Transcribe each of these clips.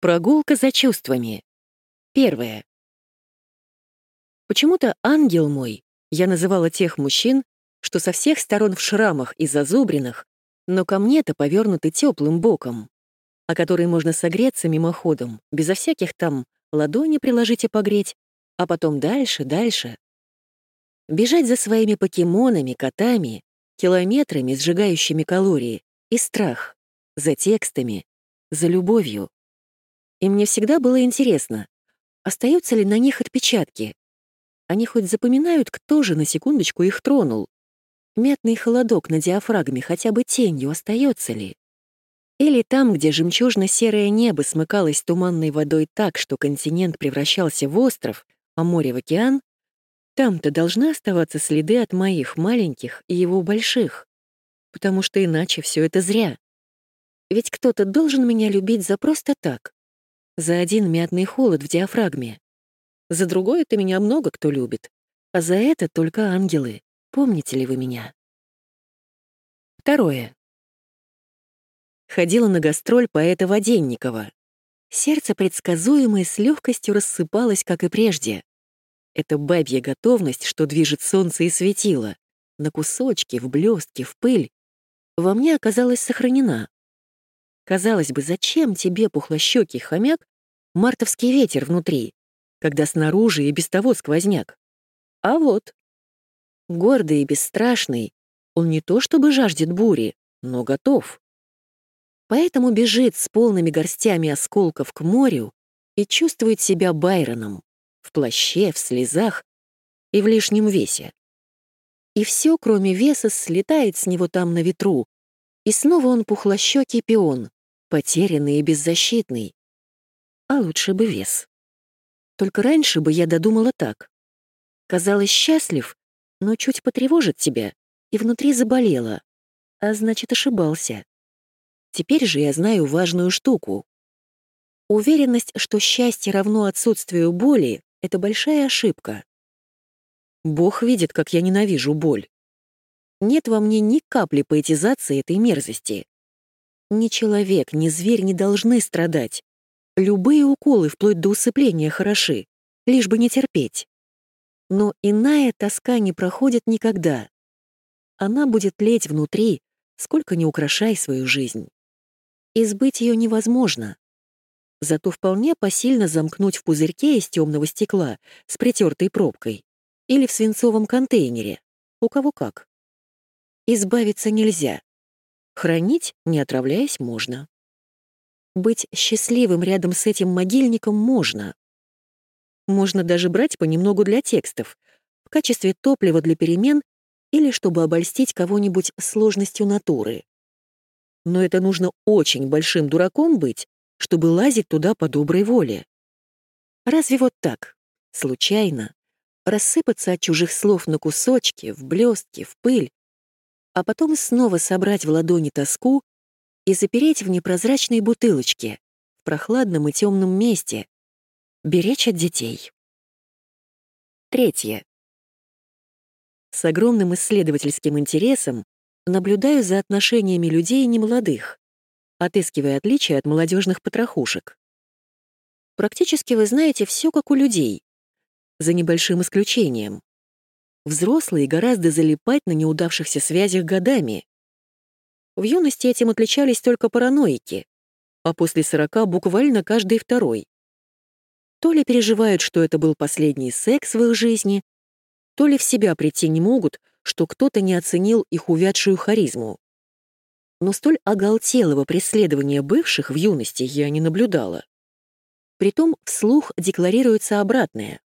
Прогулка за чувствами. Первое. Почему-то ангел мой, я называла тех мужчин, что со всех сторон в шрамах и зазубринах, но ко мне-то повернуты теплым боком, о который можно согреться мимоходом, безо всяких там ладони приложить и погреть, а потом дальше, дальше. Бежать за своими покемонами, котами, километрами, сжигающими калории, и страх, за текстами, за любовью. И мне всегда было интересно, остаются ли на них отпечатки. Они хоть запоминают, кто же на секундочку их тронул. Мятный холодок на диафрагме хотя бы тенью остается ли? Или там, где жемчужно-серое небо смыкалось туманной водой так, что континент превращался в остров, а море в океан, там-то должны оставаться следы от моих маленьких и его больших, потому что иначе все это зря. Ведь кто-то должен меня любить за просто так, за один мятный холод в диафрагме. За другое это меня много кто любит, а за это только ангелы. Помните ли вы меня? Второе. Ходила на гастроль поэта Воденникова. Сердце предсказуемо и с легкостью рассыпалось, как и прежде. Это бабья готовность, что движет солнце и светило. На кусочки, в блестки, в пыль. Во мне оказалась сохранена. Казалось бы, зачем тебе, пухлощекий хомяк, мартовский ветер внутри, когда снаружи и без того сквозняк? А вот. Гордый и бесстрашный, он не то чтобы жаждет бури, но готов. Поэтому бежит с полными горстями осколков к морю и чувствует себя Байроном в плаще, в слезах и в лишнем весе. И все, кроме веса, слетает с него там на ветру, и снова он пухлощёкий пион, потерянный и беззащитный. А лучше бы вес. Только раньше бы я додумала так. Казалось, счастлив, но чуть потревожит тебя, и внутри заболело. А значит, ошибался. Теперь же я знаю важную штуку. Уверенность, что счастье равно отсутствию боли, это большая ошибка. Бог видит, как я ненавижу боль. Нет во мне ни капли поэтизации этой мерзости. Ни человек, ни зверь не должны страдать. Любые уколы, вплоть до усыпления, хороши, лишь бы не терпеть. Но иная тоска не проходит никогда. Она будет леть внутри, сколько не украшай свою жизнь. Избыть ее невозможно. Зато вполне посильно замкнуть в пузырьке из темного стекла с притертой пробкой или в свинцовом контейнере. У кого как. Избавиться нельзя. Хранить, не отравляясь, можно. Быть счастливым рядом с этим могильником можно. Можно даже брать понемногу для текстов, в качестве топлива для перемен или чтобы обольстить кого-нибудь сложностью натуры. Но это нужно очень большим дураком быть, чтобы лазить туда по доброй воле. Разве вот так, случайно, рассыпаться от чужих слов на кусочки, в блестки, в пыль, а потом снова собрать в ладони тоску и запереть в непрозрачной бутылочке, в прохладном и темном месте, беречь от детей. Третье. С огромным исследовательским интересом наблюдаю за отношениями людей немолодых, отыскивая отличия от молодежных потрохушек. Практически вы знаете все как у людей, за небольшим исключением. Взрослые гораздо залипать на неудавшихся связях годами. В юности этим отличались только параноики, а после сорока буквально каждый второй. То ли переживают, что это был последний секс в их жизни, то ли в себя прийти не могут, что кто-то не оценил их увядшую харизму но столь оголтелого преследования бывших в юности я не наблюдала. Притом вслух декларируется обратное.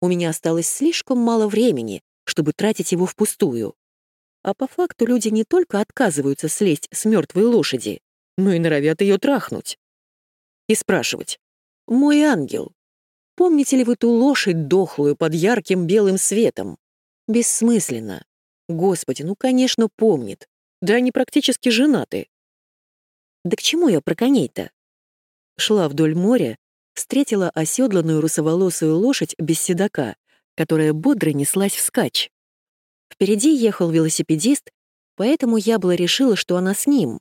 У меня осталось слишком мало времени, чтобы тратить его впустую. А по факту люди не только отказываются слезть с мертвой лошади, но и норовят ее трахнуть. И спрашивать, «Мой ангел, помните ли вы ту лошадь дохлую под ярким белым светом?» Бессмысленно. Господи, ну, конечно, помнит. Да они практически женаты. Да к чему я про коней-то? Шла вдоль моря, встретила оседланную русоволосую лошадь без седока, которая бодро неслась вскачь. Впереди ехал велосипедист, поэтому я была решила, что она с ним.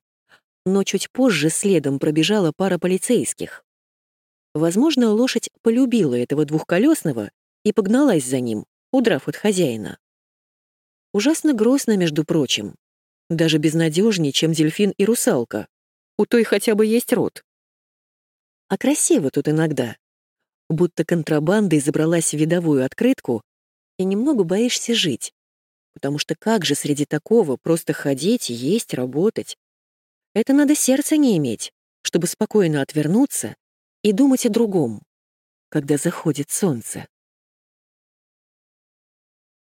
Но чуть позже следом пробежала пара полицейских. Возможно, лошадь полюбила этого двухколесного и погналась за ним, удрав от хозяина. Ужасно грустно, между прочим. Даже безнадежнее, чем дельфин и русалка. У той хотя бы есть рот. А красиво тут иногда. Будто контрабанда забралась в видовую открытку, и немного боишься жить. Потому что как же среди такого просто ходить, есть, работать? Это надо сердце не иметь, чтобы спокойно отвернуться и думать о другом, когда заходит солнце.